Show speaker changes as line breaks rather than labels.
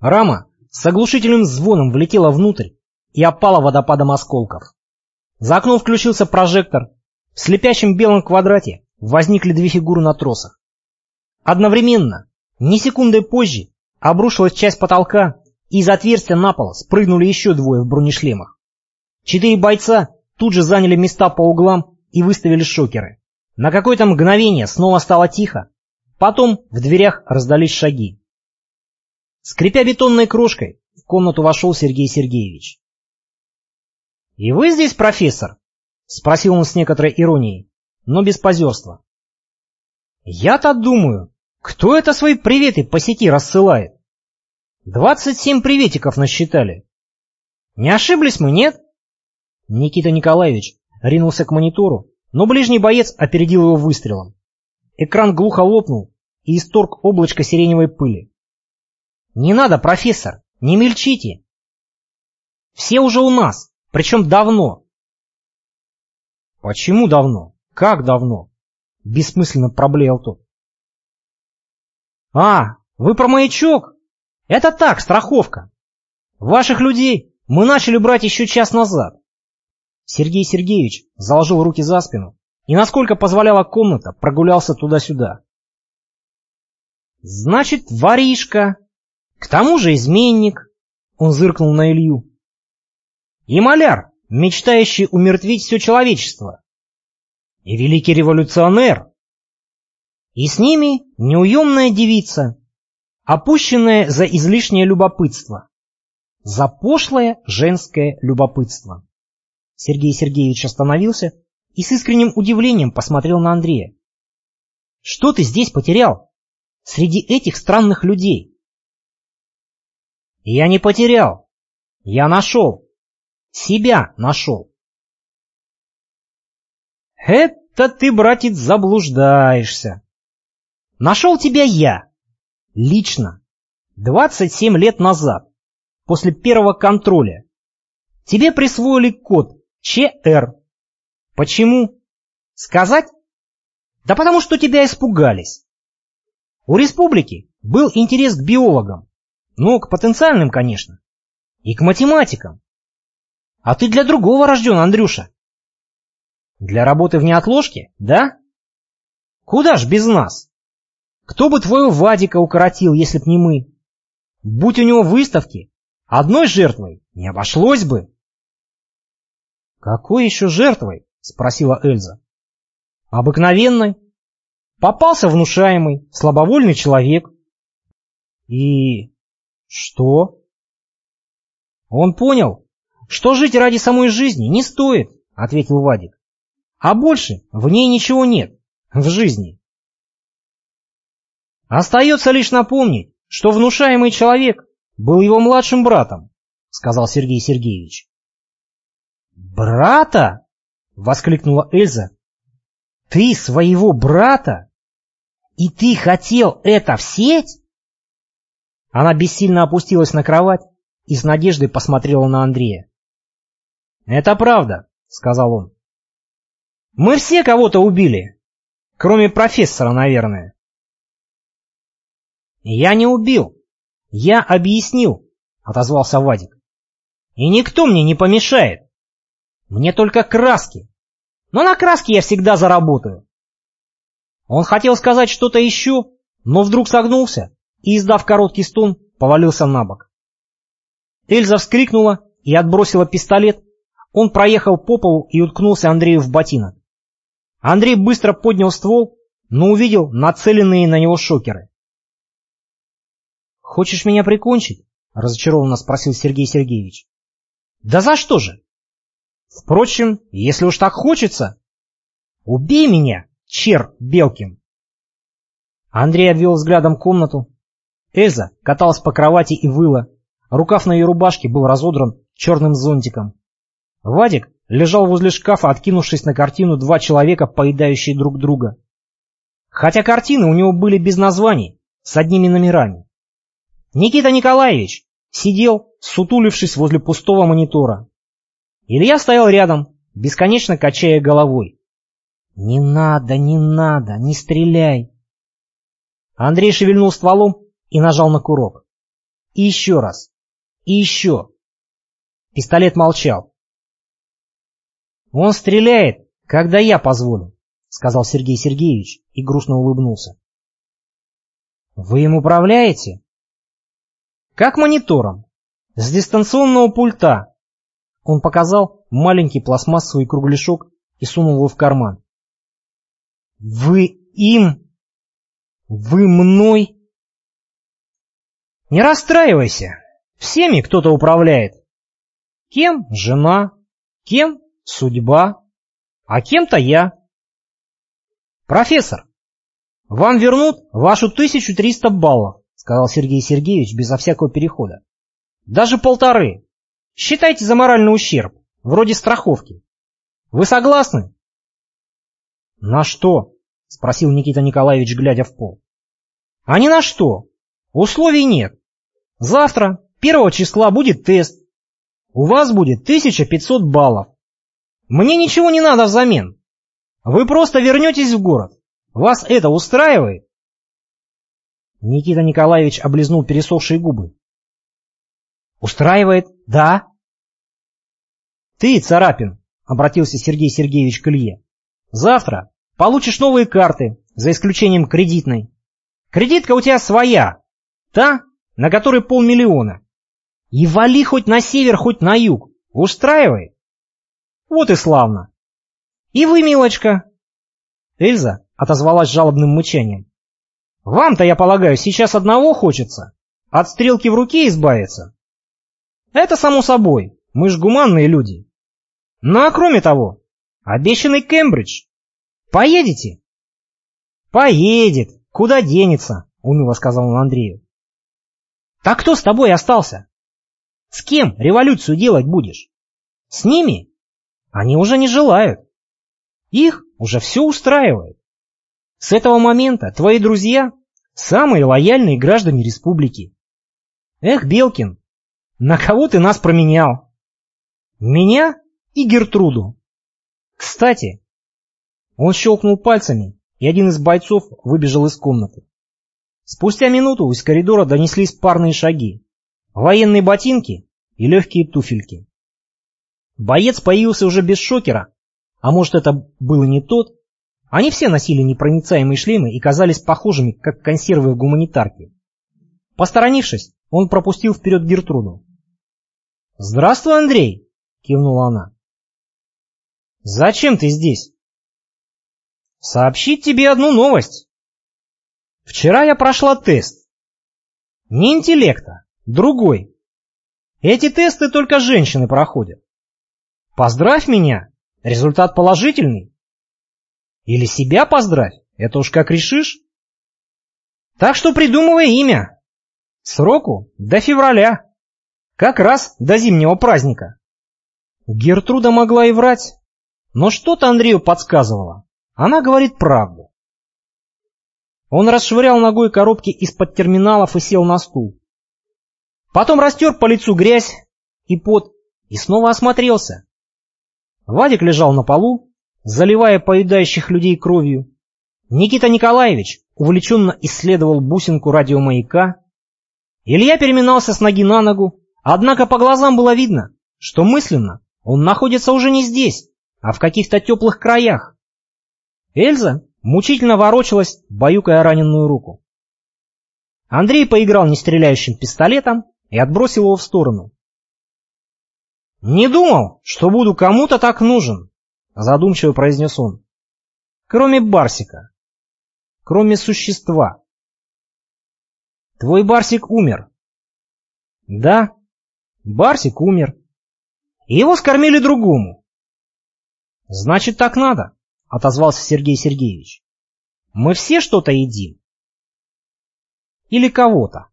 Рама с оглушительным звоном влетела внутрь и опала водопадом осколков. За окном включился прожектор. В слепящем белом квадрате возникли две фигуры на тросах. Одновременно, ни секундой позже, обрушилась часть потолка, и из отверстия на пол спрыгнули еще двое в бронешлемах. Четыре бойца тут же заняли места по углам и выставили шокеры. На какое-то мгновение снова стало тихо, потом в дверях раздались шаги. Скрипя бетонной крошкой, в комнату вошел Сергей Сергеевич. «И вы здесь, профессор?» — спросил он с некоторой иронией, но без позерства. «Я-то думаю, кто это свои приветы по сети рассылает? Двадцать семь приветиков насчитали. Не ошиблись мы, нет?» Никита Николаевич ринулся к монитору, но ближний боец опередил его выстрелом. Экран глухо лопнул и исторг облачко сиреневой пыли. «Не надо, профессор, не мельчите! Все уже у нас, причем давно!» «Почему давно? Как давно?» — бессмысленно проблеял тот. «А, вы про маячок? Это так, страховка. Ваших людей мы начали брать еще час назад. Сергей Сергеевич заложил руки за спину и, насколько позволяла комната, прогулялся туда-сюда. «Значит, воришка. К тому же изменник», — он зыркнул на Илью. «И маляр, мечтающий умертвить все человечество. И великий революционер. И с ними неуемная девица, опущенная за излишнее любопытство, за пошлое женское любопытство. Сергей Сергеевич остановился и с искренним удивлением посмотрел на Андрея. «Что ты здесь потерял? Среди этих странных людей?» «Я не потерял. Я нашел. Себя нашел». «Это ты, братец, заблуждаешься. Нашел тебя я. Лично. 27 лет назад. После первого контроля. Тебе присвоили код ЧР. Почему? Сказать? Да потому что тебя испугались. У республики был интерес к биологам. Ну, к потенциальным, конечно. И к математикам. А ты для другого рожден, Андрюша. Для работы в неотложке, да? Куда ж без нас? Кто бы твоего Вадика укоротил, если б не мы? Будь у него выставки, одной жертвой не обошлось бы. «Какой еще жертвой?» — спросила Эльза. «Обыкновенной. Попался внушаемый, слабовольный человек». «И... что?» «Он понял, что жить ради самой жизни не стоит», — ответил Вадик. «А больше в ней ничего нет, в жизни». «Остается лишь напомнить, что внушаемый человек был его младшим братом», — сказал Сергей Сергеевич. «Брата?» — воскликнула Эльза. «Ты своего брата? И ты хотел это в сеть?» Она бессильно опустилась на кровать и с надеждой посмотрела на Андрея. «Это правда», — сказал он. «Мы все кого-то убили, кроме профессора, наверное». «Я не убил, я объяснил», — отозвался Вадик. «И никто мне не помешает». Мне только краски. Но на краски я всегда заработаю. Он хотел сказать что-то еще, но вдруг согнулся и, издав короткий стон, повалился на бок. Эльза вскрикнула и отбросила пистолет. Он проехал по полу и уткнулся Андрею в ботинок. Андрей быстро поднял ствол, но увидел нацеленные на него шокеры. «Хочешь меня прикончить?» — разочарованно спросил Сергей Сергеевич. «Да за что же? Впрочем, если уж так хочется, убей меня, чер Белкин. Андрей обвел взглядом комнату. Эльза каталась по кровати и выла. Рукав на ее рубашке был разодран черным зонтиком. Вадик лежал возле шкафа, откинувшись на картину два человека, поедающие друг друга. Хотя картины у него были без названий, с одними номерами. Никита Николаевич сидел, сутулившись возле пустого монитора. Илья стоял рядом, бесконечно качая головой. «Не надо, не надо, не стреляй!» Андрей шевельнул стволом и нажал на курок. И еще раз. И еще. Пистолет молчал. «Он стреляет, когда я позволю», — сказал Сергей Сергеевич и грустно улыбнулся. «Вы им управляете?» «Как монитором. С дистанционного пульта». Он показал маленький пластмассовый кругляшок и сунул его в карман. «Вы им? Вы мной?» «Не расстраивайся. Всеми кто-то управляет. Кем? Жена. Кем? Судьба. А кем-то я. Профессор, вам вернут вашу 1300 баллов, сказал Сергей Сергеевич безо всякого перехода. Даже полторы. Считайте за моральный ущерб, вроде страховки. Вы согласны? На что? Спросил Никита Николаевич, глядя в пол. А ни на что. Условий нет. Завтра, первого числа, будет тест. У вас будет 1500 баллов. Мне ничего не надо взамен. Вы просто вернетесь в город. Вас это устраивает? Никита Николаевич облизнул пересохшие губы. Устраивает, да. Ты, Царапин, обратился Сергей Сергеевич к Илье. Завтра получишь новые карты, за исключением кредитной. Кредитка у тебя своя, та, на которой полмиллиона. И вали хоть на север, хоть на юг. Устраивай. Вот и славно. И вы, милочка. Эльза отозвалась жалобным мычанием. Вам-то, я полагаю, сейчас одного хочется. От стрелки в руке избавиться. Это само собой. Мы ж гуманные люди. Ну а кроме того, обещанный Кембридж. Поедете? Поедет. Куда денется, уныло сказал он Андрею. Так кто с тобой остался? С кем революцию делать будешь? С ними? Они уже не желают. Их уже все устраивает. С этого момента твои друзья – самые лояльные граждане республики. Эх, Белкин, на кого ты нас променял? Меня и Гертруду. Кстати, он щелкнул пальцами, и один из бойцов выбежал из комнаты. Спустя минуту из коридора донеслись парные шаги военные ботинки и легкие туфельки. Боец появился уже без шокера, а может это был и не тот. Они все носили непроницаемые шлемы и казались похожими, как консервы в гуманитарке. Посторонившись, он пропустил вперед Гертруду. «Здравствуй, Андрей!» — кивнула она. «Зачем ты здесь?» «Сообщить тебе одну новость. Вчера я прошла тест. Не интеллекта, Другой. Эти тесты только женщины проходят. Поздравь меня, результат положительный. Или себя поздравь, это уж как решишь. Так что придумывай имя. Сроку до февраля. Как раз до зимнего праздника. Гертруда могла и врать, но что-то Андрею подсказывало. Она говорит правду. Он расшвырял ногой коробки из-под терминалов и сел на стул. Потом растер по лицу грязь и пот и снова осмотрелся. Вадик лежал на полу, заливая поедающих людей кровью. Никита Николаевич увлеченно исследовал бусинку радиомаяка. Илья переминался с ноги на ногу, однако по глазам было видно, что мысленно он находится уже не здесь, а в каких-то теплых краях. Эльза мучительно ворочалась, баюкая раненую руку. Андрей поиграл нестреляющим пистолетом и отбросил его в сторону. «Не думал, что буду кому-то так нужен», — задумчиво произнес он. «Кроме Барсика. Кроме существа. Твой Барсик умер». «Да, Барсик умер. Его скормили другому». «Значит, так надо», — отозвался Сергей Сергеевич. «Мы все что-то едим». «Или кого-то».